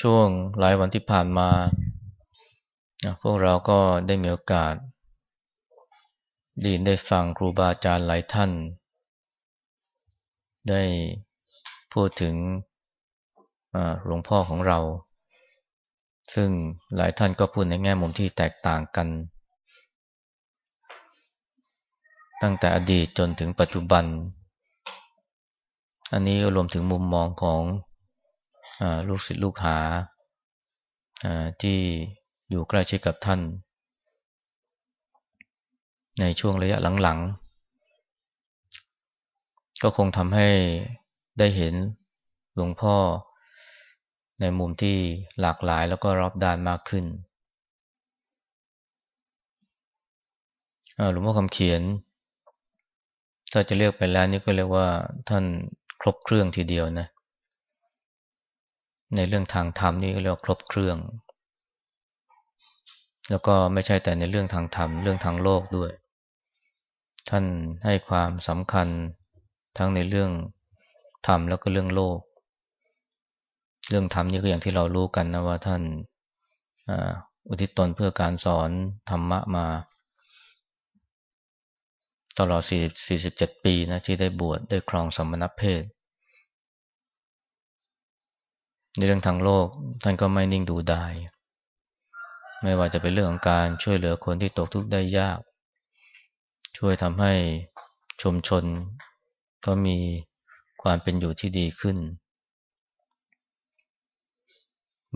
ช่วงหลายวันที่ผ่านมาพวกเราก็ได้มีโอกาสดีนได้ฟังครูบาอาจารย์หลายท่าน ได้พูดถึงหลวงพ่อของเรา ซึ่งหลายท่านก็พูดในแง่มุมที่แตกต่างกัน ตั้งแต่อดีตจนถึงปัจจุบัน อันนี้รวมถึงมุมมองของ ลูกศิษย์ลูกหาที่อยู่ใกล้ชิดกับท่าน ในช่วงระยะหลังๆ ก็คงทำให้ได้เห็นหลวงพ่อในมุมที่หลากหลายแล้วก็รอบด้านมากขึ้นหลวงพ่อคำเขียน ถ้าจะเรียกไปแล้วนี่ก็เรียกว่าท่านครบเครื่องทีเดียวนะเในเรื่องทางธรรมนี่เรียกว่าครบเครื่อง แล้วก็ไม่ใช่แต่ในเรื่องทางธรรมเรื่องทางโลกด้วย ท่านให้ความสำคัญทั้งในเรื่องธรรมแล้วก็เรื่องโลก เรื่องธรรมนี่ก็อย่างที่เรารู้กันนะว่าท่านอุทิศตนเพื่อการสอนธรรมะมาตลอด 47 ปีนะที่ได้บวชได้ครองสมณเพศ ในเรื่องทางโลกท่านก็ไม่นิ่งดูดาย ไม่ว่าจะเป็นเรื่องของการช่วยเหลือคนที่ตกทุกข์ได้ยาก ช่วยทำให้ชุมชนก็มีความเป็นอยู่ที่ดีขึ้น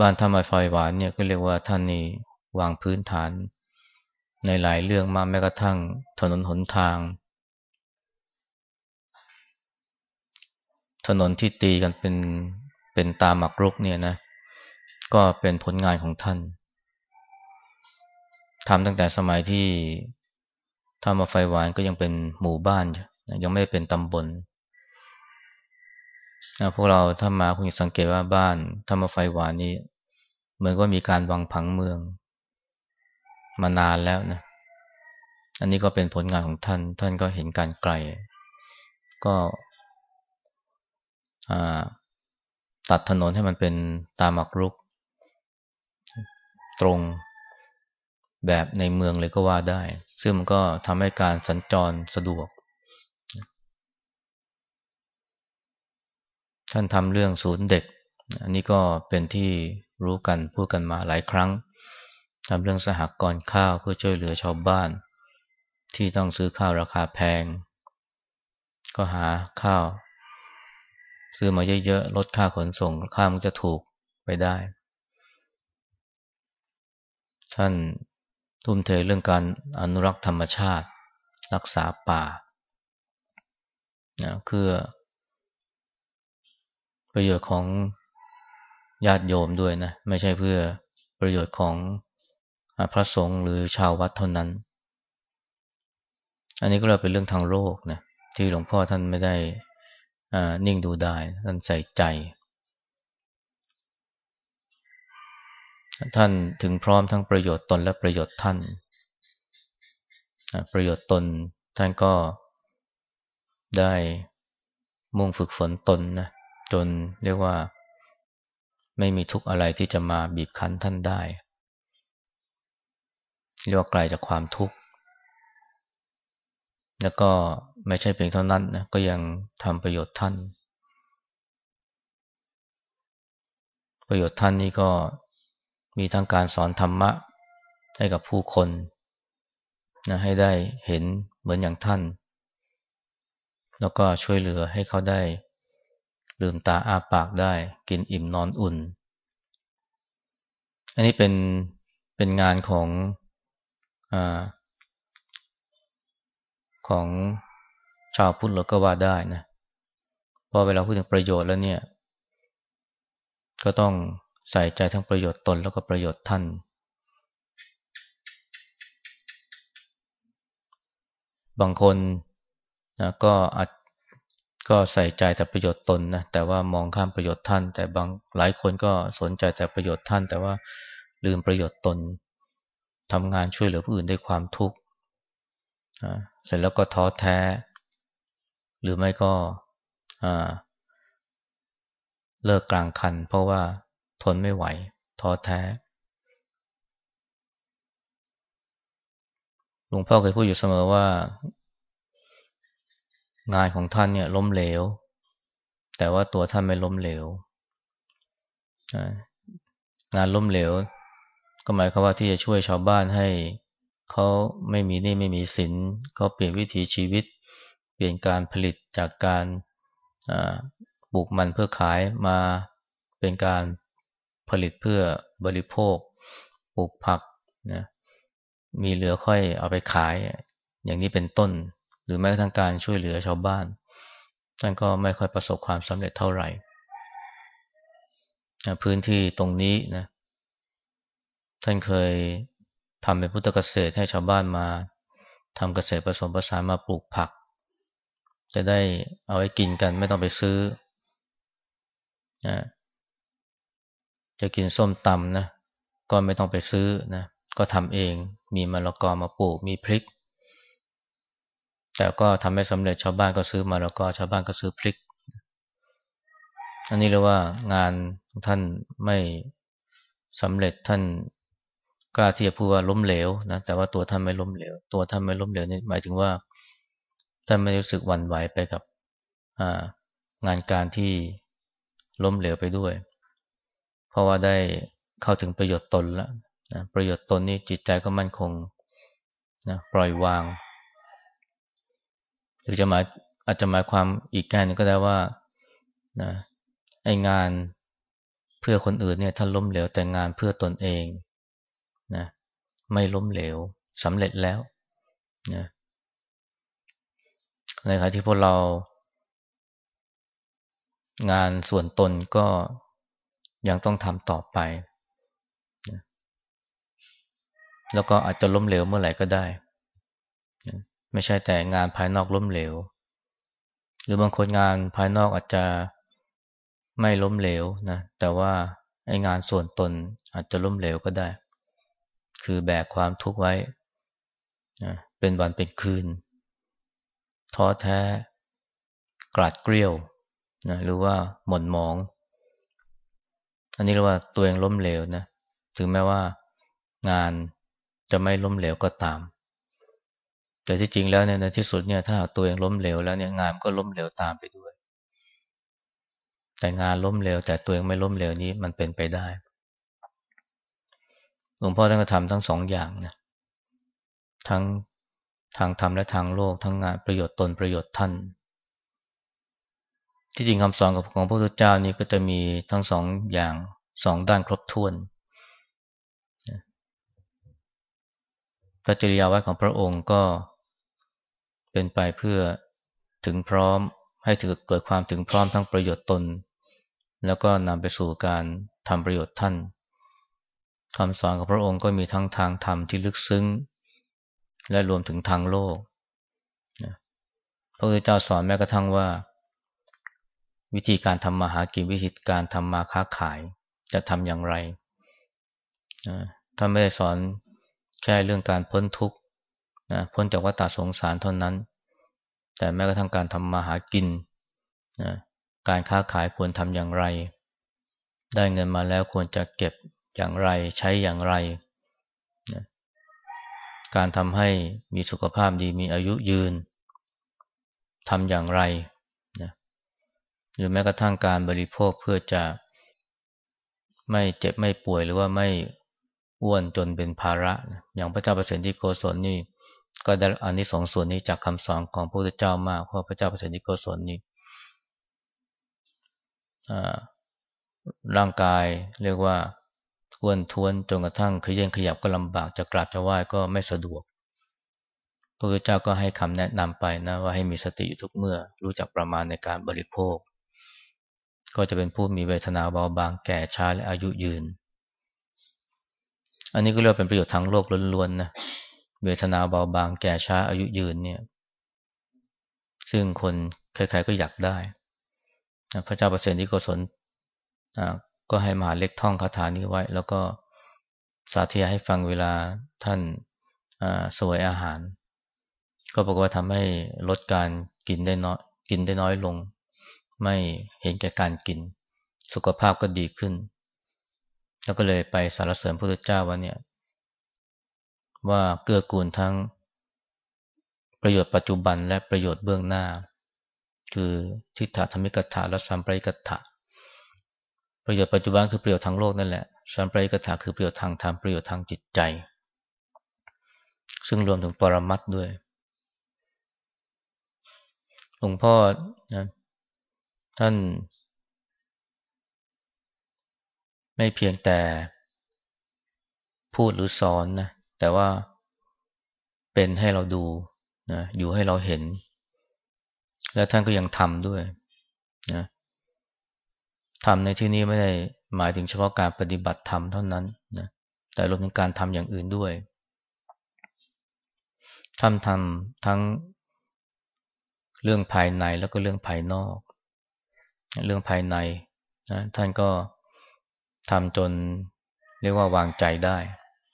บ้านธรรมไฟหวานเนี่ยก็เรียกว่าท่านนี่วางพื้นฐาน ในหลายเรื่องมาแม้กระทั่งถนนหนทาง ถนนที่ตีกันเป็น เป็นตาหมักรุกเนี่ยนะ ก็เป็นผลงานของท่านทำตั้งแต่สมัยที่ทำมาไฟหวานก็ยังเป็นหมู่บ้าน ยังไม่เป็นตำบลนะพวกเราถ้ามาคงสังเกตว่าบ้านทำมาไฟหวานนี้เหมือนก็มีการวางผังเมือง มานานแล้วนะ อันนี้ก็เป็นผลงานของท่าน ท่านก็เห็นการไกล ก็ ตัดถนนให้มันเป็นตามักรุก ตรงแบบในเมืองเลยก็ว่าได้ ซึ่งมันก็ทำให้การสัญจรสะดวก ท่านทำเรื่องศูนย์เด็ก อันนี้ก็เป็นที่รู้กันพูดกันมาหลายครั้งทำเรื่องสหกรณ์ข้าวเพื่อช่วยเหลือชาวบ้าน ที่ต้องซื้อข้าวราคาแพง ก็หาข้าว ซื้อมาเยอะๆลดค่าขนส่งค่ามันจะถูกไปได้ ท่านทุ่มเทเรื่องการอนุรักษ์ธรรมชาติ รักษาป่านะเพื่อประโยชน์ของญาติโยมด้วยนะ ไม่ใช่เพื่อประโยชน์ของพระสงฆ์หรือชาววัดเท่านั้น อันนี้ก็เราเป็นเรื่องทางโลกนะที่หลวงพ่อท่านไม่ได้ นิ่งดูได้ท่านใส่ใจ ท่านถึงพร้อมทั้งประโยชน์ตนและประโยชน์ท่าน ประโยชน์ตนท่านก็ได้มุ่งฝึกฝนตนนะจนเรียกว่าไม่มีทุกข์อะไรที่จะมาบีบคั้นท่านได้เรียกว่าไกลจากความทุกข์ แล้วก็ไม่ใช่เพียงเท่านั้นนะก็ยังทำประโยชน์ท่าน ประโยชน์ท่านนี่ก็มีทั้งการสอนธรรมะให้กับผู้คนนะให้ได้เห็นเหมือนอย่างท่าน แล้วก็ช่วยเหลือให้เขาได้ลืมตาอ้าปากได้กินอิ่มนอนอุ่น อันนี้เป็นเป็นงานของอ ของชาวพุทธเราก็ว่าได้นะเพราะเวลาพูดถึงประโยชน์แล้วเนี่ย ก็ต้องใส่ใจทั้งประโยชน์ตนแล้วก็ประโยชน์ท่าน บางคนนะก็อาจก็ใส่ใจแต่ประโยชน์ตนนะแต่ว่ามองข้ามประโยชน์ท่าน แต่บางหลายคนก็สนใจแต่ประโยชน์ท่าน แต่ว่าลืมประโยชน์ตนทำงานช่วยเหลือผู้อื่นด้วยความทุกข์ เสร็จแล้วก็ท้อแท้ หรือไม่ก็เลิกกลางคัน เพราะว่าทนไม่ไหว ท้อแท้หลวงพ่อเคยพูดอยู่เสมอว่า งานของท่านเนี่ยล้มเหลว แต่ว่าตัวท่านไม่ล้มเหลว งานล้มเหลว ก็หมายความว่าที่จะช่วยชาวบ้านให้ เขาไม่มีหนี้ไม่มีสินเขาเปลี่ยนวิถีชีวิต เปลี่ยนการผลิตจากการปลูกมันเพื่อขายมาเป็นการผลิตเพื่อบริโภค ปลูกผักนะมีเหลือค่อยเอาไปขาย อย่างนี้เป็นต้น หรือแม้กระทั่งการช่วยเหลือชาวบ้านท่านก็ไม่ค่อยประสบความสำเร็จเท่าไหร่พื้นที่ตรงนี้นะท่านเคย ทำเป็นพุทธเกษตรให้ชาวบ้านมาทำเกษตรผสมผสานมาปลูกผัก จะได้เอาไว้กินกันไม่ต้องไปซื้อนะจะกินส้มตำนะก็ไม่ต้องไปซื้อนะก็ทำเองมีมะละกอมาปลูกมีพริก แต่ก็ทำไม่สำเร็จชาวบ้านก็ซื้อมะละกอชาวบ้านก็ซื้อพริก อันนี้เรียกว่างานท่านไม่สำเร็จท่าน กล้าที่จะพูดว่าล้มเหลวนะแต่ว่าตัวท่านไม่ล้มเหลว ตัวท่านไม่ล้มเหลวนี่หมายถึงว่าท่านไม่รู้สึกหวั่นไหวไปกับงานการที่ล้มเหลวไปด้วย เพราะว่าได้เข้าถึงประโยชน์ตนแล้วนะประโยชน์ตนนี่จิตใจก็มั่นคงนะปล่อยวาง หรือจะหมายอาจจะหมายความอีกแง่นึงก็ได้ว่านะไองานเพื่อคนอื่นเนี่ยท่านล้มเหลวแต่งานเพื่อตนเอง นะไม่ล้มเหลวสำเร็จแล้วนะในขณะที่พวกเรา งานส่วนตนก็ยังต้องทำต่อไปนะแล้วก็อาจจะล้มเหลวเมื่อไหร่ก็ได้นะไม่ใช่แต่งานภายนอกล้มเหลว หรือบางคนงานภายนอกอาจจะไม่ล้มเหลวนะแต่ว่าไอ้งานส่วนตนอาจจะล้มเหลวก็ได้ คือแบกความทุกข์ไว้ เป็นวันเป็นคืน ท้อแท้ กราดเกลียวนะหรือว่าหม่นหมอง อันนี้เรียกว่าตัวเองล้มเหลวนะ ถึงแม้ว่างานจะไม่ล้มเหลวก็ตาม แต่ที่จริงแล้วเนี่ยในที่สุดเนี่ยถ้าตัวเองล้มเหลวแล้วเนี่ยงานก็ล้มเหลวตามไปด้วย แต่งานล้มเหลวแต่ตัวเองไม่ล้มเหลวนี้มันเป็นไปได้ ลวงพ่อท่านก็ทำทั้งสองอย่างนะทั้งทางธรรมและทางโลกทั้งงานประโยชน์ตนประโยชน์ท่าน ที่จริงคำสอนของพระพุทธเจ้านี้ก็จะมีทั้งสองอย่างสองด้านครบถ้วนพระจริยาวัดของพระองค์ก็เป็นไปเพื่อถึงพร้อมให้ถือเกิดความถึงพร้อมทั้งประโยชน์ตน แล้วก็นำไปสู่การทำประโยชน์ท่าน คำสอนของพระองค์ก็มีทั้งทางธรรมที่ลึกซึ้ง และรวมถึงทางโลกพระพุทธเจ้าสอนแม้กระทั่งว่า วิธีการทำมาหากินวิธีการทำมาค้าขายจะทำอย่างไรท่านไม่ได้สอนแค่เรื่องการพ้นทุกข์นะพ้นจากวัฏสงสารเท่านั้น แต่แม้กระทั่งการทำมาหากินการค้าขายควรทำอย่างไร ได้เงินมาแล้วควรจะเก็บ อย่างไรใช้อย่างไรนะการทำให้มีสุขภาพดีมีอายุยืนทำอย่างไรนะหรือแม้กระทั่งการบริโภคเพื่อจะไม่เจ็บไม่ป่วยหรือว่าไม่อ้วนจนเป็นภาระนะอย่างพระเจ้าประสิทธิโกศลนี่ ก็ได้อานิสงส์ส่วนนี้จากคำสอนของพระพุทธเจ้ามากเพราะพระเจ้าประสิทธิโกศลนี่ร่างกายเรียกว่า อ้วนท้วนจนกระทั่งขยันขยับก็ลำบากจะกราบจะไหว้ก็ไม่สะดวก พระพุทธเจ้าก็ให้คำแนะนำไปนะว่าให้มีสติอยู่ทุกเมื่อรู้จักประมาณในการบริโภค ก็จะเป็นผู้มีเวทนาเบาบางแก่ช้าและอายุยืน อันนี้ก็เรียกเป็นประโยชน์ทางโลกล้วนๆนะเวทนาเบาบางแก่ช้าอายุยืนเนี่ย ซึ่งคนใครๆก็อยากได้ พระเจ้าประเสริฐที่โกศล ก็ให้มหาเล็กท่องคาถานี้ไว้ แล้วก็สาธยายให้ฟังเวลาท่านสวยอาหาร ก็บอกว่าทำให้ลดการกินได้น้อยกินได้น้อยลง ไม่เห็นแก่การกิน สุขภาพก็ดีขึ้น แล้วก็เลยไปสารเสริญพระพุทธเจ้าว่าเนี่ย ว่าเกื้อกูลทั้งประโยชน์ปัจจุบันและประโยชน์เบื้องหน้า คือทิฏฐธรรมิกถาและสัมปริกถา ประโยชน์ปัจจุบันคือประโยชน์ทางโลกนั่นแหละสัมปริกถาคือประโยชน์ทางธรรมประโยชน์ทางจิตใจ ซึ่งรวมถึงปรมัตด้วยหลวงพ่อนะท่านไม่เพียงแต่พูดหรือสอนนะแต่ว่าเป็นให้เราดูนะอยู่ให้เราเห็น และท่านก็ยังทำด้วยนะ ทำในที่นี้ไม่ได้หมายถึงเฉพาะการปฏิบัติธรรมเท่านั้นนะแต่รวมถึงการทำอย่างอื่นด้วยทำทำทั้งเรื่องภายในแล้วก็เรื่องภายนอก เรื่องภายในนะท่านก็ทำจนเรียกว่าวางใจได้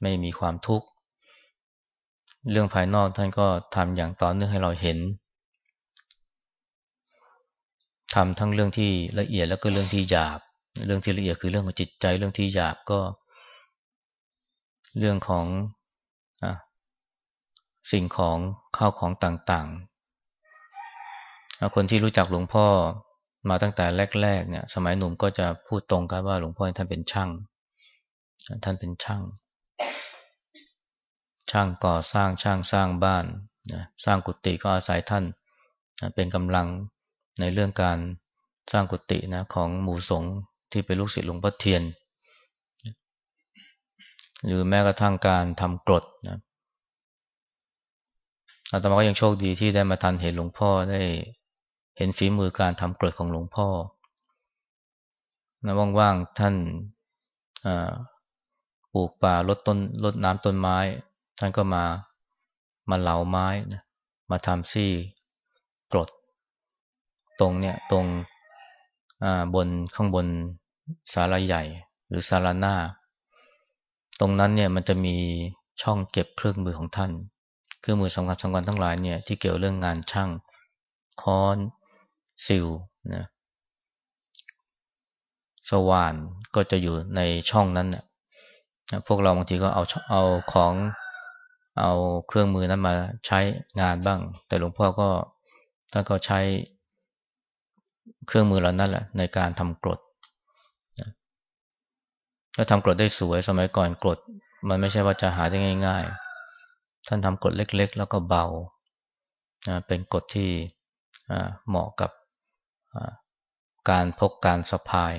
ไม่มีความทุกข์ เรื่องภายนอกท่านก็ทำอย่างต่อเนื่องให้เราเห็น ทำทั้งเรื่องที่ละเอียดแล้วก็เรื่องที่หยาบ เรื่องที่ละเอียดคือเรื่องของจิตใจ เรื่องที่หยาบก็ เรื่องของอสิ่งของข้าวของต่างๆ คนที่รู้จักหลวงพ่อมาตั้งแต่แรก ๆ เนี่ย สมัยหนุ่มก็จะพูดตรงกันว่าหลวงพ่อท่านเป็นช่าง ท่านเป็นช่าง ช่างก่อสร้างช่างสร้างบ้าน สร้างกุฏิก็อาศัยท่าน เป็นกำลัง ในเรื่องการสร้างกุฏินะของหมู่สงฆ์ที่เป็นลูกศิษย์หลวงพ่อเทียน หรือแม้กระทั่งการทำกรดนะอาตมาก็ยังโชคดีที่ได้มาทันเห็นหลวงพ่อได้เห็นฝีมือการทำกรดของหลวงพ่อนะว่างๆท่านปลูกป่าลดต้นลดน้ำต้นไม้ ท่านก็มามาเหลาไม้นะมาทำซี่กรด ตรงเนี่ยตรงบนข้างบนศาลาใหญ่ หรือศาลาหน้า ตรงนั้นเนี่ยมันจะมีช่องเก็บเครื่องมือของท่าน เครื่องมือสำคัญสำคัญทั้งหลายเนี่ยที่เกี่ยวเรื่องงานช่างค้อนซิลนะสว่านก็จะอยู่ในช่องนั้นเนี่ยพวกเราบางทีก็เอาเอาของเอาเครื่องมือนั้นมาใช้งานบ้าง แต่หลวงพ่อก็ท่านก็ใช้ เครื่องมือเหล่านั้นแหละในการทำกรดถ้าทำกรดได้สวยสมัยก่อนกรด มันไม่ใช่ว่าจะหาได้ง่าย ๆ ท่านทำกรดเล็ก ๆ แล้วก็เบา เป็นกรดที่เหมาะกับการพกการสะพาย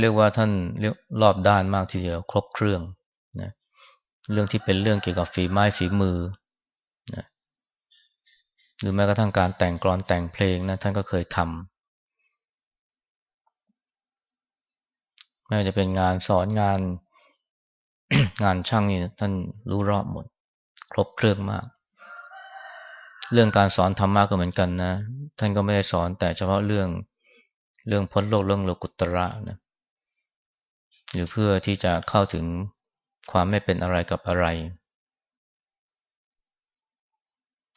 เรียกว่าท่านเรียกรอบด้านมากทีเดียวครบเครื่องนะเรื่องที่เป็นเรื่องเกี่ยวกับฝีไม้ฝีมือ หรือแม้กระทั่งการแต่งกรอนแต่งเพลงนะท่านก็เคยทำไม่ว่าจะเป็นงานสอนงาน งานช่างนี่ท่านรู้รอบหมด ครบเครื่องมาก เรื่องการสอนธรรมะก็เหมือนกันนะ ท่านก็ไม่ได้สอนแต่เฉพาะเรื่องเรื่องพ้นโลกเรื่องโลกุตระนะหรือเพื่อที่จะเข้าถึงความไม่เป็นอะไรกับอะไร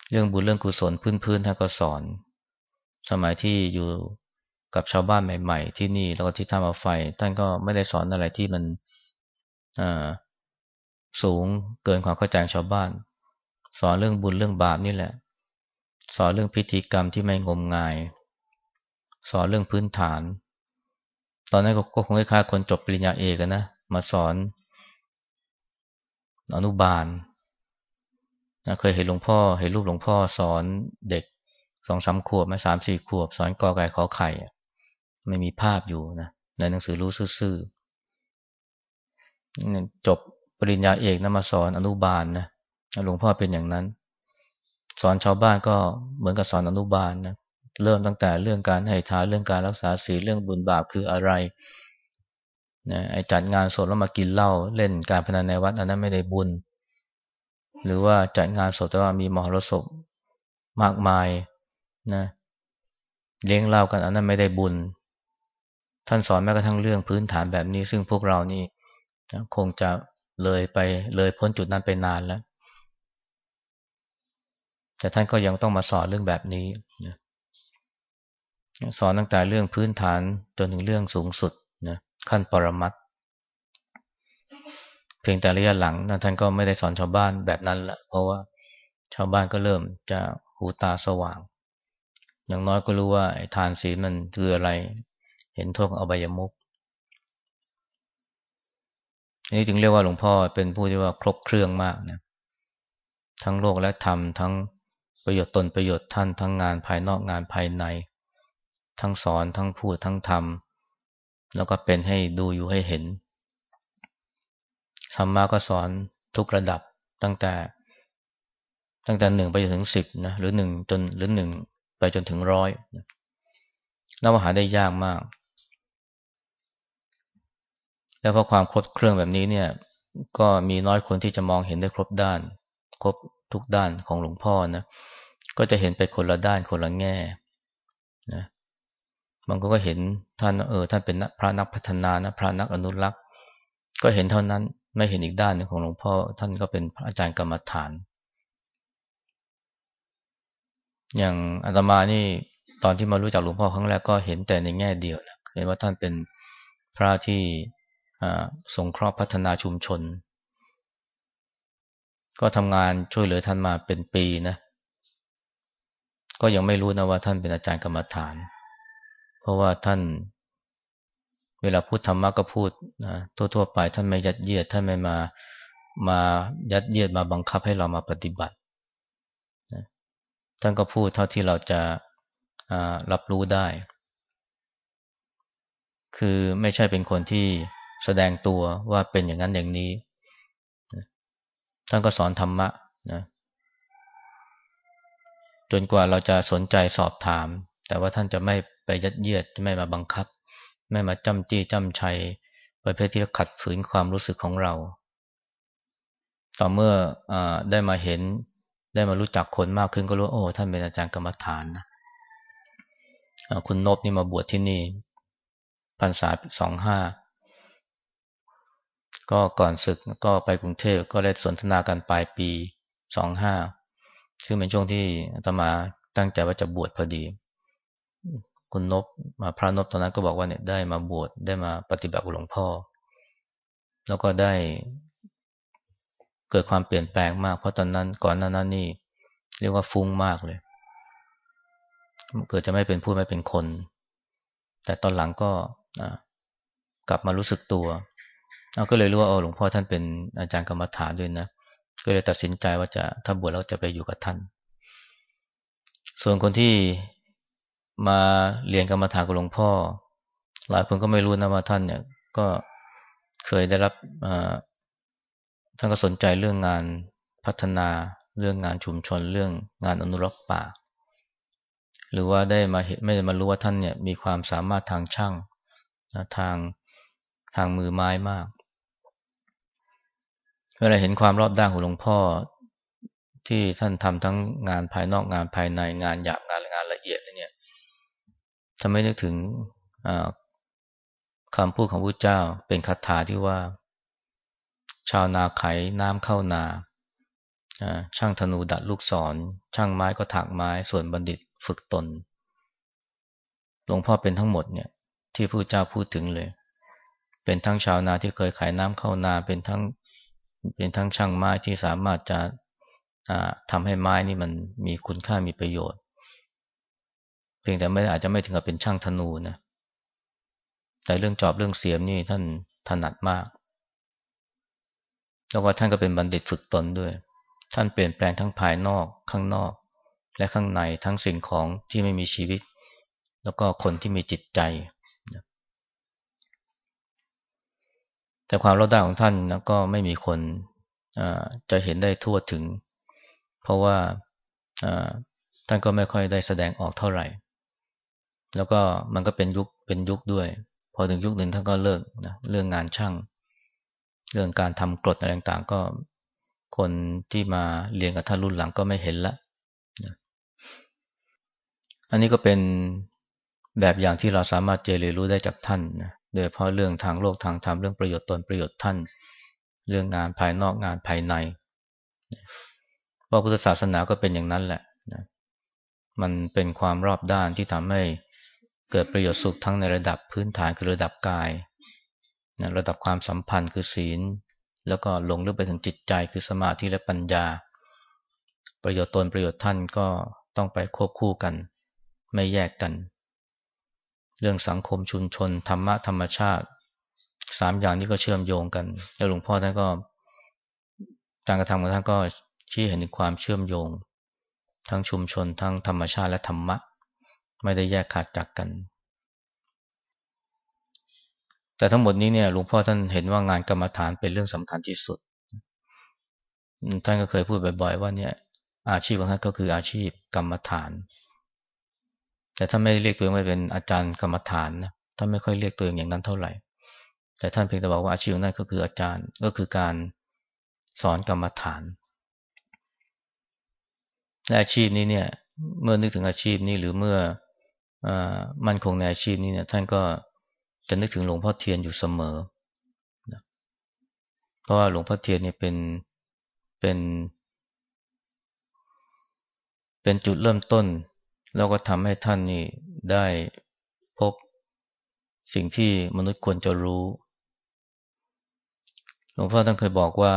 เรื่องบุญเรื่องกุศลพื้นๆท่านก็สอน สมัยที่อยู่กับชาวบ้านใหม่ ๆ ที่นี่แล้วก็ที่ท่ามาไฟ ท่านก็ไม่ได้สอนอะไรที่มันสูงเกินความเข้าใจชาวบ้าน สอนเรื่องบุญเรื่องบาปนี่แหละ สอนเรื่องพิธีกรรมที่ไม่งมงาย สอนเรื่องพื้นฐาน ตอนนั้นก็คงคล้ายๆคนจบปริญญาเอกนะมาสอนอนุบาล นะเคยเห็นหลวงพ่อเห็นรูปหลวงพ่อสอนเด็กสองสามขวบมาสามสี่ขวบ สอนกอไก่ขอไข่ไม่มีภาพอยู่นะในหนังสือรู้ซื่อจบปริญญาเอกนะมาสอนอนุบาลนะหลวงพ่อเป็นอย่างนั้น สอนชาวบ้านก็เหมือนกับสอนอนุบาลนะเริ่มตั้งแต่เรื่องการให้ทานเรื่องการรักษาศีลเรื่องบุญบาปคืออะไรนะไอจัดงานศพแล้วมากินเหล้าเล่นการพนันในวัดอันนั้นไม่ได้บุญ หรือว่าจัดงานศพแต่ว่ามีมหรสพมากมายนะเลี้ยงเล่ากันอันนั้นไม่ได้บุญ ท่านสอนแม้กระทั่งเรื่องพื้นฐานแบบนี้ ซึ่งพวกเรานี่คงจะเลยไปเลยพ้นจุดนั้นไปนานแล้ว แต่ท่านก็ยังต้องมาสอนเรื่องแบบนี้นะสอนตั้งแต่เรื่องพื้นฐานจนถึงเรื่องสูงสุดขั้นปรมัต เพียงแต่ระยะหลังนะท่านก็ไม่ได้สอนชาวบ้านแบบนั้นละเพราะว่าชาวบ้านก็เริ่มจะหูตาสว่าง อย่างน้อยก็รู้ว่าทานศีลมันคืออะไร เห็นโทษของอบายมุกนี่จึงเรียกว่าหลวงพ่อเป็นผู้ที่ว่าครบเครื่องมากนะทั้งโลกและธรรมทั้งประโยชน์ตนประโยชน์ท่านทั้งงานภายนอกงานภายใน ทั้งสอนทั้งพูดทั้งทำแล้วก็เป็นให้ดูอยู่ให้เห็น ธรรมะก็สอนทุกระดับตั้งแต่ ตั้งแต่หนึ่งไปจนถึงสิบนะหรือหนึ่งจนหรือหนึ่งไปจนถึงร้อยนับว่าหาได้ยากมาก แล้วเพราะความครบเครื่องแบบนี้เนี่ย ก็มีน้อยคนที่จะมองเห็นได้ครบด้าน ครบทุกด้านของหลวงพ่อนะก็จะเห็นไปคนละด้านคนละแง่นะบางคนก็เห็นท่านเออท่านเป็นพระนักพัฒนานะพระนักอนุรักษ์ ก็เห็นเท่านั้น ไม่เห็นอีกด้านหนึ่งของหลวงพ่อท่านก็เป็นพระอาจารย์กรรมฐาน อย่างอาตมานี่ตอนที่มารู้จักหลวงพ่อครั้งแรกก็เห็นแต่ในแง่เดียวนะเห็นว่าท่านเป็นพระที่สงเคราะห์พัฒนาชุมชน ก็ทำงานช่วยเหลือท่านมาเป็นปีนะ ก็ยังไม่รู้นะว่าท่านเป็นอาจารย์กรรมฐาน เพราะว่าท่าน เวลาพูดธรรมะก็พูดนะทั่วๆไปท่านไม่ยัดเยียดท่านไม่มามายัดเยียดมาบังคับให้เรามาปฏิบัตินะท่านก็พูดเท่าที่เราจะรับรู้ได้ คือไม่ใช่เป็นคนที่แสดงตัวว่าเป็นอย่างนั้นอย่างนี้ท่านก็สอนธรรมะนะจนกว่าเราจะสนใจสอบถาม แต่ว่าท่านจะไม่ไปยัดเยียดจะไม่มาบังคับ ไม่มาจ้ำจี้จ้ำชัยประเภทที่ขัดฝืนความรู้สึกของเรา ต่อเมื่ออได้มาเห็นได้มารู้จักคนมากขึ้นก็รู้โอ้ท่านเป็นอาจารย์กรรมฐานนะคุณนบนี่มาบวชที่นี่พรรษาสองห้าก็ก่อนศึกก็ไปกรุงเทพก็ได้สนทนากันปลายปีสองห้าซึ่งเป็นช่วงที่ตมาตั้งใจว่าจะบวชพอดี คุณนบมาพระนบตอนนั้นก็บอกว่าเนี่ยได้มาบวชได้มาปฏิบัติหลวงพ่อ แล้วก็ได้เกิดความเปลี่ยนแปลงมาก เพราะตอนนั้นก่อนหน้านั้นนี่ เรียกว่าฟุ้งมากเลย เกิดจะไม่เป็นผู้ไม่เป็นคน แต่ตอนหลังก็กลับมารู้สึกตัวเราก็เลยรู้ว่าโอ้หลวงพ่อท่านเป็นอาจารย์กรรมฐานด้วยนะ ก็เลยตัดสินใจว่าจะถ้าบวชแล้วจะไปอยู่กับท่าน ส่วนคนที่ มาเรียนกรรมฐานกับหลวงพ่อ หลายคนก็ไม่รู้นะว่าท่านเนี่ยก็เคยได้รับท่านก็สนใจเรื่องงานพัฒนาเรื่องงานชุมชนเรื่องงานอนุรักษ์ป่า หรือว่าได้มาเห็นไม่ได้มารู้ว่าท่านเนี่ยมีความสามารถทางช่างนะทางทางมือไม้มากเวลาเห็นความรอบด้านของหลวงพ่อที่ท่านทำทั้งงานภายนอกงานภายในงานหยาบงานงานละเอียดเนี่ย ทำให้นึกถึงคำพูดของพระเจ้าเป็นคาถาที่ว่า ชาวนาไขน้ำเข้านาช่างธนูดัดลูกศร ช่างไม้ก็ถักไม้ ส่วนบัณฑิตฝึกตน หลวงพ่อเป็นทั้งหมดเนี่ย ที่พระเจ้าพูดถึงเลย เป็นทั้งชาวนาที่เคยขายน้ำเข้านา เป็นทั้ง เป็นทั้งช่างไม้ที่สามารถจะทำให้ไม้นี่มันมีคุณค่ามีประโยชน์ พียงแต่ไม่อาจจะไม่ถึงกับเป็นช่างธนูนะ แต่เรื่องจอบเรื่องเสียมนี่ท่านถนัดมาก แล้วก็ท่านก็เป็นบัณฑิตฝึกตนด้วย ท่านเปลี่ยนแปลงทั้งภายนอกข้างนอก และข้างในทั้งสิ่งของที่ไม่มีชีวิต แล้วก็คนที่มีจิตใจ แต่ความรอดได้ของท่านนะก็ไม่มีคนจะเห็นได้ทั่วถึง เพราะว่าท่านก็ไม่ค่อยได้แสดงออกเท่าไหร่ แล้วก็มันก็เป็นยุคเป็นยุคด้วย พอถึงยุคหนึ่งท่านก็เลิกนะเรื่องงานช่าง เรื่องการทำกรดอะไรต่างๆ ก็คนที่มาเรียนกับท่านรุ่นหลังก็ไม่เห็นละนะอันนี้ก็เป็นแบบอย่างที่เราสามารถเจริญรู้ได้จากท่านนะโดยเฉพาะเรื่องทางโลกทางธรรมเรื่องประโยชน์ตนประโยชน์ท่าน เรื่องงานภายนอกงานภายในพระพุทธศาสนาก็เป็นอย่างนั้นแหละนะมันเป็นความรอบด้านที่ทำให้ เกิดประโยชน์สุขทั้งในระดับพื้นฐานคือระดับกายนะระดับความสัมพันธ์คือศีล แล้วก็ลงลึกไปถึงจิตใจคือสมาธิและปัญญา ประโยชน์ตนประโยชน์ท่านก็ต้องไปควบคู่กัน ไม่แยกกัน เรื่องสังคมชุมชน ธรรมะธรรมชาติสามอย่างนี้ก็เชื่อมโยงกัน แล้วหลวงพ่อท่านก็การกระทำของท่านก็ชี้เห็นถึงความเชื่อมโยง ทั้งชุมชนทั้งธรรมชาติและธรรมะ ไม่ได้แยกขาดจากกัน แต่ทั้งหมดนี้เนี่ยหลวงพ่อท่านเห็นว่างานกรรมฐานเป็นเรื่องสำคัญที่สุด ท่านก็เคยพูดบ่อย ๆ ว่าเนี่ย อาชีพของท่านก็คืออาชีพกรรมฐาน แต่ท่านไม่เรียกตัวเองว่าเป็นอาจารย์กรรมฐานนะท่านไม่ค่อยเรียกตัวเองอย่างนั้นเท่าไหร่ แต่ท่านเพียงแต่บอกว่าอาชีพของท่านก็คืออาจารย์ก็คือการสอนกรรมฐานและอาชีพนี้เนี่ย เมื่อนึกถึงอาชีพนี้หรือเมื่ออ มั่นคงในอาชีพนี้เนี่ยท่านก็จะนึกถึงหลวงพ่อเทียนอยู่เสมอเพราะว่าหลวงพ่อเทียนเนี่ยเป็นเป็น เป็นจุดเริ่มต้น แล้วก็ทำให้ท่านนี่ได้พบสิ่งที่มนุษย์ควรจะรู้ หลวงพ่อท่านเคยบอกว่า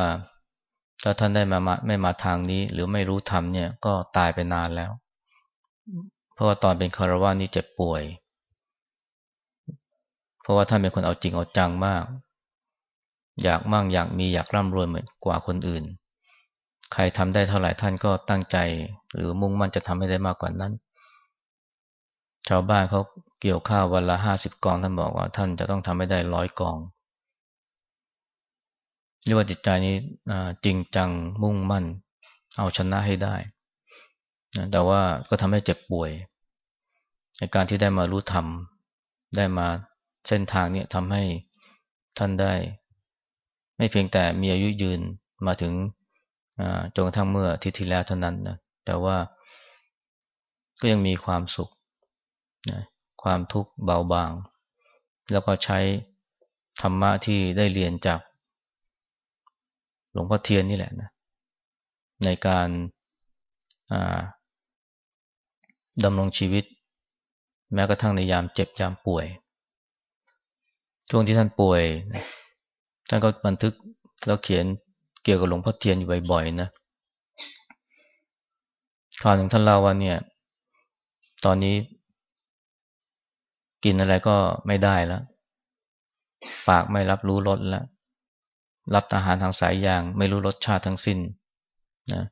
ถ้าท่านได้มาไม่มาทางนี้ หรือไม่รู้ธรรมเนี่ยก็ตายไปนานแล้ว เพราะว่าตอนเป็นคารวะนี่เจ็บป่วย เพราะว่าท่านเป็นคนเอาจริงเอาจังมาก อยากมั่งอยากมีอยากร่ำรวยเหมือนกว่าคนอื่น ใครทำได้เท่าไหร่ท่านก็ตั้งใจ หรือมุ่งมั่นจะทำให้ได้มากกว่านั้น ชาวบ้านเขาเกี่ยวข้าววันละห้าสิบกองท่านบอกว่าท่านจะต้องทำให้ได้ร้อยกองเรียกว่าจิตใจนี้จริงจังมุ่งมั่น เอาชนะให้ได้ แต่ว่าก็ทำให้เจ็บป่วยในการที่ได้มารู้ธรรม ได้มาเส้นทางนี้ทำให้ท่านได้ ไม่เพียงแต่มีอายุยืนมาถึงจนกระทั่งเมื่อทิที่แล้วเท่านั้นนะแต่ว่าก็ยังมีความสุขนะความทุกข์เบาบาง แล้วก็ใช้ธรรมะที่ได้เรียนจากหลวงพ่อเทียนนี่แหละนะในการ ดำรงชีวิต แม้กระทั่งในยามเจ็บยามป่วย ช่วงที่ท่านป่วย ท่านก็บันทึกแล้วเขียนเกี่ยวกับหลวงพ่อเทียนอยู่บ่อยๆนะคราวหนึ่งท่านเล่าว่าเนี่ย ตอนนี้ กินอะไรก็ไม่ได้แล้วปากไม่รับรู้รสแล้วรับอาหารทางสายยาง ไม่รู้รสชาติทั้งสิ้นนะ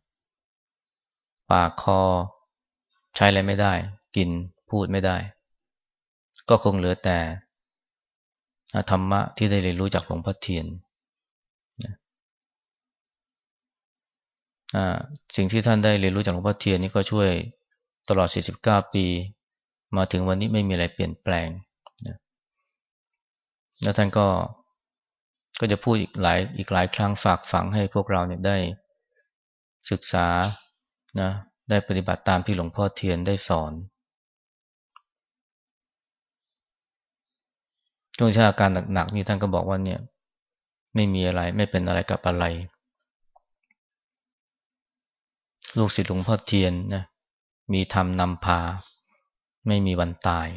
ปากคอ ใช้อะไรไม่ได้ กินพูดไม่ได้ ก็คงเหลือแต่ธรรมะที่ได้เรียนรู้จากหลวงพ่อเทียนสิ่งที่ท่านได้เรียนรู้จากหลวงพ่อเทียนนี่ก็ช่วยตลอด 49 ปี มาถึงวันนี้ไม่มีอะไรเปลี่ยนแปลงนะแล้วท่านก็ก็จะพูดอีกหลายอีกหลายครั้งฝากฝังให้พวกเราเนี่ยได้ศึกษานะ ได้ปฏิบัติตามที่หลวงพ่อเทียนได้สอนช่วงที่อาการหนักๆนี่ท่านก็บอกว่าเนี่ย ไม่มีอะไรไม่เป็นอะไรกับอะไร ลูกศิษย์หลวงพ่อเทียนนะมีธรรมนำพา ไม่มีวันตาย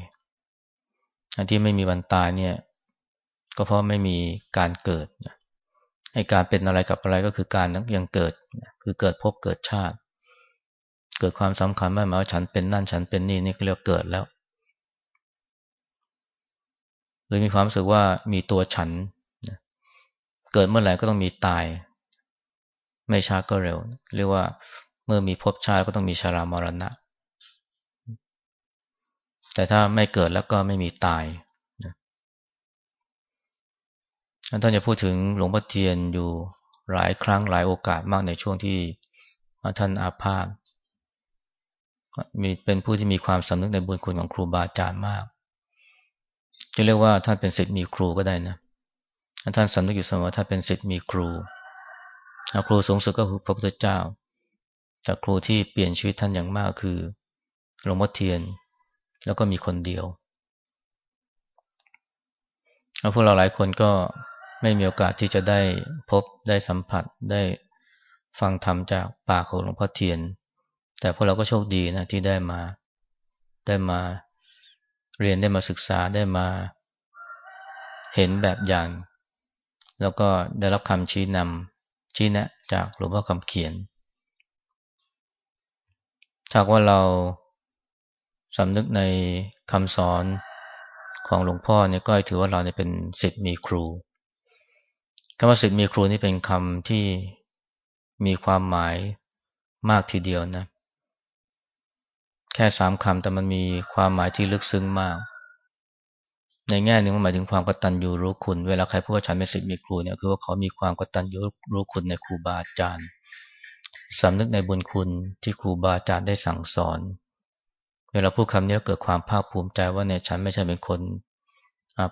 อันที่ไม่มีวันตายเนี่ย ก็เพราะไม่มีการเกิดไอการเป็นอะไรกับอะไรก็คือการยังเกิด คือเกิดพบเกิดชาติ เกิดความสำคัญไม่หมายว่าฉันเป็นนั่นฉันเป็นนี่นี่เรียกเกิดแล้ว หรือมีความรู้สึกว่ามีตัวฉัน เกิดเมื่อไหร่ก็ต้องมีตาย ไม่ช้าก็เร็ว เรียกว่าเมื่อมีพบชาติก็ต้องมีชารามรณะ แต่ถ้าไม่เกิดแล้วก็ไม่มีตายท่านจะพูดถึงหลวงพ่อเทียนอยู่หลายครั้งหลายโอกาสมากในช่วงที่ท่านอาพาธ มีเป็นผู้ที่มีความสำนึกในบุญคุณของครูบาอาจารย์มาก จะเรียกว่าท่านเป็นศิษย์มีครูก็ได้นะท่านสำนึกอยู่เสมอว่าท่านเป็นศิษย์มีครูครูสูงสุดก็คือพระพุทธเจ้า แต่ครูที่เปลี่ยนชีวิตท่านอย่างมากคือหลวงพ่อเทียน แล้วก็มีคนเดียวแล้วพวกเราหลายคนก็ไม่มีโอกาสที่จะได้พบได้สัมผัสได้ฟังธรรมจากปากของหลวงพ่อเทียน แต่พวกเราก็โชคดีนะที่ได้มา ได้มาเรียนได้มาศึกษาได้มา เห็นแบบอย่าง แล้วก็ได้รับคำชี้นำชี้แนะ จากหลวงพ่อคำเขียนถ้าว่าเราสำนึกในคำสอนของหลวงพ่อเนี่ยก็ถือว่าเราเนี่ยเป็นสิทธิ์มีครูคำว่าสิทธิ์มีครูนี่เป็นคำที่มีความหมายมากทีเดียวนะ แค่สามคำแต่มันมีความหมายที่ลึกซึ้งมาก ในแง่หนึ่งมันหมายถึงความกตัญญูรู้คุณ เวลาใครพูดว่าฉันเป็นสิทธิ์มีครูเนี่ยคือว่าเขามีความกตัญญูรู้คุณในครูบาอาจารย์สำนึกในบุญคุณที่ครูบาอาจารย์ได้สั่งสอน เวลาพูดคำนี้เกิดความภาคภูมิใจว่าเนี่ยฉันไม่ใช่เป็นคน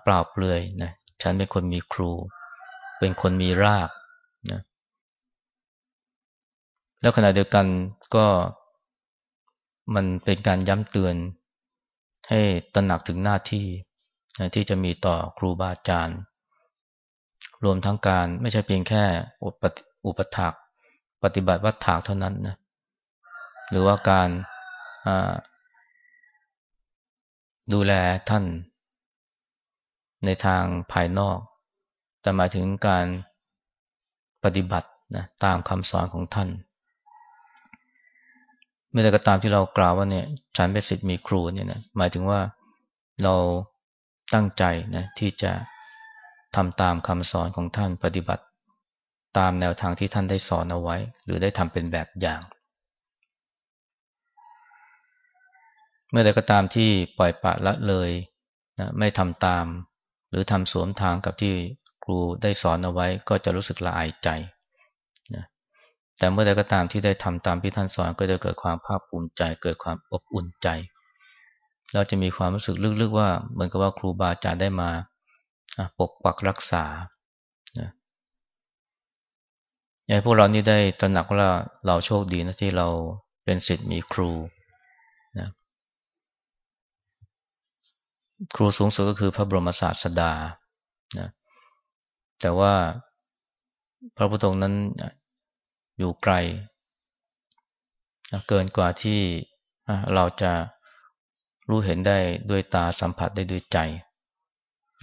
เปล่าเปลือยนะฉันเป็นคนมีครู เป็นคนมีรากนะแล้วขณะเดียวกันก็ มันเป็นการย้ำเตือน ให้ตระหนักถึงหน้าที่ที่จะมีต่อครูบาอาจารย์ รวมทั้งการไม่ใช่เพียงแค่อุปถักปฏิบัติวัดถากเท่านั้นนะหรือว่าการดูแลท่าน ในทางภายนอก แต่หมายถึงการปฏิบัตินะตามคำสอนของท่าน เมื่อใดก็ตามที่เรากล่าวว่าเนี่ยฉันเป็นสิทธิ์มีครูเนี่ยนะหมายถึงว่าเราตั้งใจนะที่จะทำตามคำสอนของท่านปฏิบัติ ตามแนวทางที่ท่านได้สอนเอาไว้ หรือได้ทำเป็นแบบอย่าง เมื่อใดก็ตามที่ปล่อยปะละเลยนะไม่ทำตาม หรือทำสวมทางกับที่ครูได้สอนเอาไว้ ก็จะรู้สึกละอายใจ แต่เมื่อใดก็ตามที่ได้ทำตามที่ท่านสอนก็จะเกิดความภาคภูมิใจ เกิดความอบอุ่นใจ เราจะมีความรู้สึกลึกๆว่าเหมือนกับว่าครูบาอาจารย์ได้มาปกปักรักษาอยากให้พวกเรานี่ได้ตระหนักว่าเราโชคดีนะที่เราเป็นสิทธิ์มีครูนะครูสูงสุดก็คือพระบรมศาสดานะแต่ว่าพระพุทธองค์นั้น อยู่ไกลเกินกว่าที่เราจะรู้เห็นได้ด้วยตาสัมผัสได้ด้วยใจ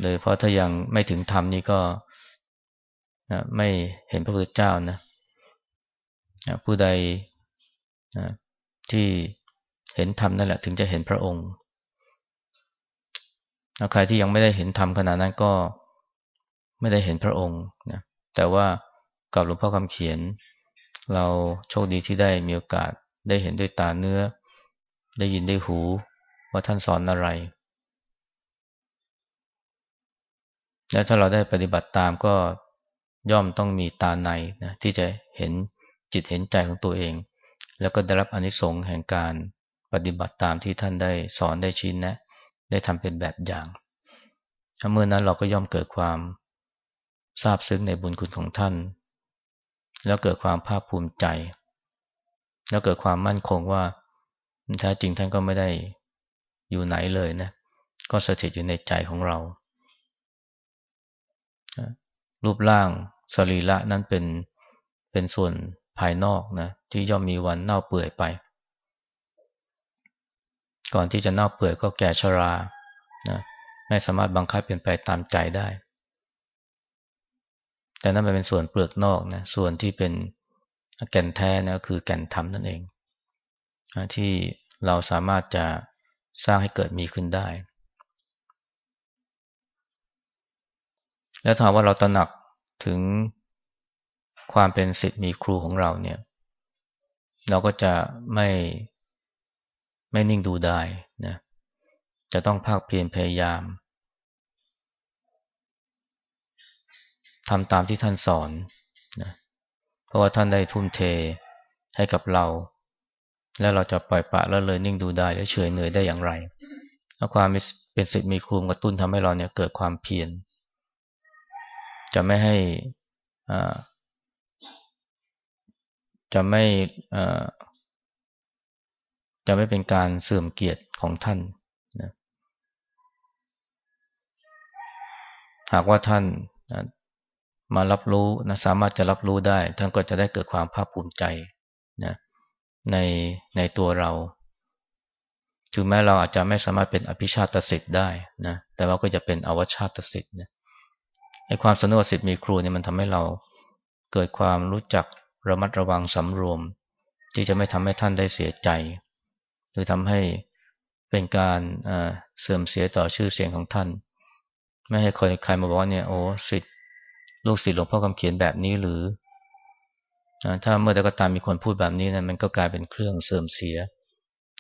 เลยเพราะถ้ายังไม่ถึงธรรมนี่ก็นะไม่เห็นพระพุทธเจ้านะนะผู้ใดนะที่เห็นธรรมนั่นแหละ ถึงจะเห็นพระองค์ใครที่ยังไม่ได้เห็นธรรมขนาดนั้นก็ไม่ได้เห็นพระองค์นะแต่ว่ากับหลวงพ่อคำเขียน เราโชคดีที่ได้มีโอกาสได้เห็นด้วยตาเนื้อ ได้ยินด้วยหูว่าท่านสอนอะไร และถ้าเราได้ปฏิบัติตามก็ย่อมต้องมีตาในนะที่จะเห็นจิตเห็นใจของตัวเอง แล้วก็ได้รับอนิสงส์แห่งการปฏิบัติตามที่ท่านได้สอนได้ชี้แนะ ได้ทำเป็นแบบอย่างเมื่อนั้นเราก็ย่อมเกิดความซาบซึ้งในบุญคุณของท่าน แล้วเกิดความภาคภูมิใจ แล้วเกิดความมั่นคงว่าแท้จริงท่านก็ไม่ได้อยู่ไหนเลยนะ ก็สถิตอยู่ในใจของเรา รูปร่างสรีระนั้นเป็นเป็นส่วนภายนอกนะที่ย่อมมีวันเน่าเปื่อยไป ก่อนที่จะเน่าเปื่อยก็แก่ชรานะไม่สามารถบังคับเป็นไปตามใจได้ แต่นั่นเป็นส่วนเปลือกนอกนะส่วนที่เป็นแก่นแท้นะคือแก่นธรรมนั่นเอง ที่เราสามารถจะสร้างให้เกิดมีขึ้นได้ แล้วถามว่าเราตระหนักถึงความเป็นสิทธิ์มีครูของเราเนี่ย เราก็จะไม่ไม่นิ่งดูได้นะจะต้องภาคเพียรพยายาม ทำตามที่ท่านสอนนะเพราะว่าท่านได้ทุ่มเทให้กับเรา แล้วเราจะปล่อยปะแล้วเลยนิ่งดูได้แล้วเฉยเหนื่อยได้อย่างไรแล้วความเป็นสิทธิ์มีครูกระตุ้นทำให้เราเนี่ยเกิดความเพียรจะไม่ให้จะไม่จะไม่เป็นการเสื่อมเกียรติของท่านนะหากว่าท่านนะ มารับรู้นะสามารถจะรับรู้ได้ ท่านก็จะได้เกิดความภาคภูมิใจนะในในตัวเรา ถึงแม้เราอาจจะไม่สามารถเป็นอภิชาตสิทธิ์ได้นะแต่ว่าก็จะเป็นอวชาตสิทธิ์นะไอ้ความสนุกสิทธิ์มีครูเนี่ยมันทำให้เราเกิดความรู้จักระมัดระวังสำรวม ที่จะไม่ทำให้ท่านได้เสียใจ หรือทำให้เป็นการเสื่อมเสียต่อชื่อเสียงของท่าน ไม่ให้ใครมาบอกว่าเนี่ยโอ้สิทธิ์ ลูกศิษย์หลวงพ่อคำเขียนแบบนี้หรือถ้าเมื่อใดก็ตามมีคนพูดแบบนี้นะมันก็กลายเป็นเครื่องเสื่อมเสีย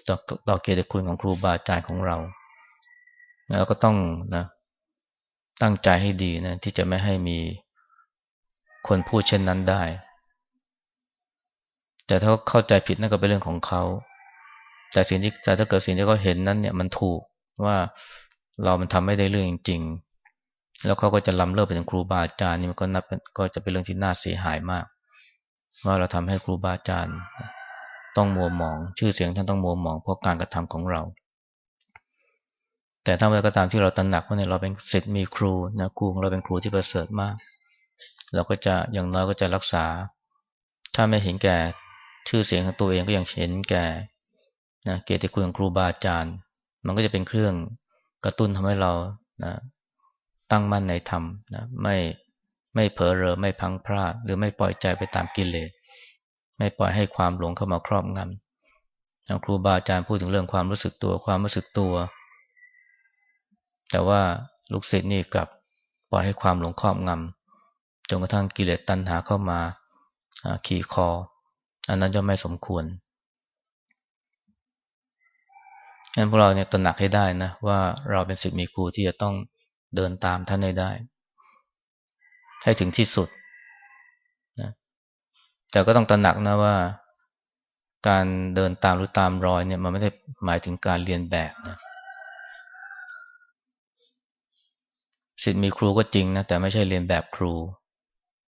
ต่อต่อเกียรติคุณของครูบาอาจารย์ของเราแล้วก็ต้องนะ ตั้งใจให้ดีนะที่จะไม่ให้มีคนพูดเช่นนั้นได้ แต่ถ้าเข้าใจผิดนั่นก็เป็นเรื่องของเขา แต่สิ่งที่แต่ถ้าเกิดสิ่งที่เขาเห็นนั้นเนี่ยมันถูกว่าเรามันทำไม่ได้เรื่องจริง แล้วเขาก็จะล้ำเลิกไปถึงครูบาอาจารย์นี่มันก็นับก็จะเป็นเรื่องที่น่าเสียหายมาก ว่าเราทำให้ครูบาอาจารย์ต้องมัวหมอง ชื่อเสียงท่านต้องมัวหมองเพราะการกระทำของเรา แต่ถ้าเมื่อก็ตามที่เราตระหนักว่าเนี่ยเราเป็นศิษย์มีครูนะครูของเราเป็นครูที่ประเสริฐมาก เราก็จะอย่างน้อยก็จะรักษา ถ้าไม่เห็นแก่ชื่อเสียงของตัวเองก็ยังเห็นแก่นะเกียรติคุณของครูบาอาจารย์ มันก็จะเป็นเครื่องกระตุ้นทำให้เรานะ ตั้งมั่นในธรรมนะไม่ไม่เผลอเรอไม่พังพลาด หรือไม่ปล่อยใจไปตามกิเลส ไม่ปล่อยให้ความหลงเข้ามาครอบงำครูบาอาจารย์พูดถึงเรื่องความรู้สึกตัวความรู้สึกตัว แต่ว่าลูกศิษย์นี่กลับปล่อยให้ความหลงครอบงำจนกระทั่งกิเลสตัณหาเข้ามาขี่คอ อันนั้นจะไม่สมควรงั้นพวกเราเนี่ยตระหนักให้ได้นะว่าเราเป็นศิษย์มีครูที่จะต้อง เดินตามท่านให้ได้ ให้ถึงที่สุดนะแต่ก็ต้องตระหนักนะว่า การเดินตามหรือตามรอยเนี่ยมันไม่ได้หมายถึงการเรียนแบบนะสิทธิ์มีครูก็จริงนะแต่ไม่ใช่เรียนแบบครู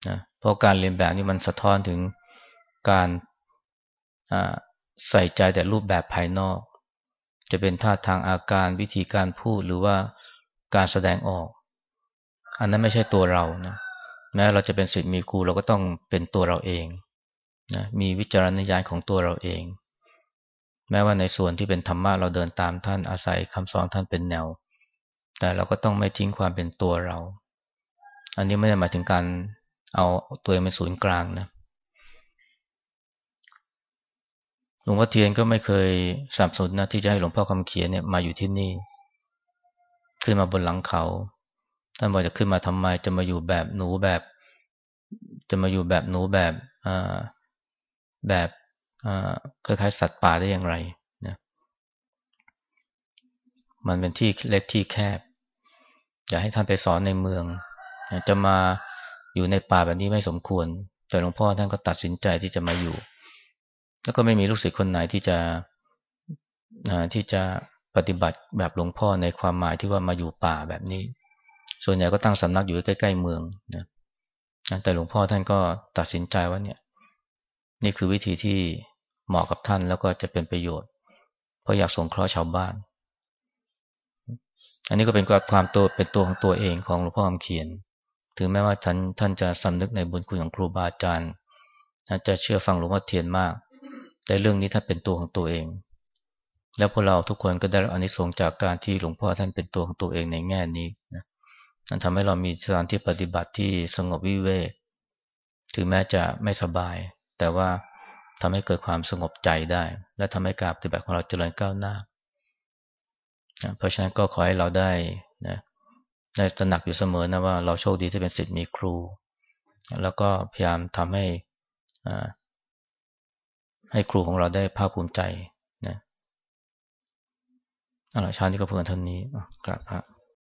นะเพราะการเรียนแบบนี่มันสะท้อนถึงการใส่ใจแต่รูปแบบภายนอก จะเป็นท่าทางอาการวิธีการพูดหรือว่า การแสดงออก อันนั้นไม่ใช่ตัวเรานะแม้เราจะเป็นศิษย์มีครูเราก็ต้องเป็นตัวเราเองนะมีวิจารณญาณของตัวเราเอง แม้ว่าในส่วนที่เป็นธรรมะเราเดินตามท่านอาศัยคำสอนท่านเป็นแนว แต่เราก็ต้องไม่ทิ้งความเป็นตัวเรา อันนี้ไม่ได้หมายถึงการเอาตัวเองเป็นศูนย์กลางนะหลวงพ่อเทียนก็ไม่เคยสับสนนะที่จะให้หลวงพ่อคำเขียนเนี่ยมาอยู่ที่นี่ ขึ้นมาบนหลังเขาท่านบอกจะขึ้นมาทำไมจะมาอยู่แบบหนูแบบ จะมาอยู่แบบหนูแบบแบบคล้ายๆสัตว์ป่าได้อย่างไรนะมันเป็นที่เล็กที่แคบ อย่าให้ท่านไปสอนในเมือง จะมาอยู่ในป่าแบบนี้ไม่สมควร แต่หลวงพ่อท่านก็ตัดสินใจที่จะมาอยู่ แล้วก็ไม่มีลูกศิษย์คนไหนที่จะที่จะ ปฏิบัติแบบหลวงพ่อในความหมายที่ว่ามาอยู่ป่าแบบนี้ ส่วนใหญ่ก็ตั้งสำนักอยู่ใกล้ๆเมืองนะแต่หลวงพ่อท่านก็ตัดสินใจว่าเนี่ย นี่คือวิธีที่เหมาะกับท่านแล้วก็จะเป็นประโยชน์ เพราะอยากสงเคราะห์ชาวบ้าน อันนี้ก็เป็นความตัวเป็นตัวของตัวเองของหลวงพ่อคำเขียน ถึงแม้ว่าท่านท่านจะสำนึกในบุญคุณของครูบาอาจารย์จะเชื่อฟังหลวงพ่อเทียนมาก แต่เรื่องนี้ท่านเป็นตัวของตัวเอง แล้วพวกเราทุกคนก็ได้รับอนิสงส์จากการที่หลวงพ่อท่านเป็นตัวของตัวเองในแง่นี้นะทำให้เรามีสถานที่ปฏิบัติที่สงบวิเวกถึงแม้จะไม่สบาย แต่ว่าทำให้เกิดความสงบใจได้ และทำให้การปฏิบัติของเราเจริญก้าวหน้าเพราะฉะนั้นก็ขอให้เราได้นะได้ตระหนักอยู่เสมอนะว่าเราโชคดีที่เป็นศิษย์มีครู แล้วก็พยายามทำให้ให้ครูของเราได้ภาคภูมิใจ เอาละชาตินี้ก็เพื่อนท่านนี้กรับ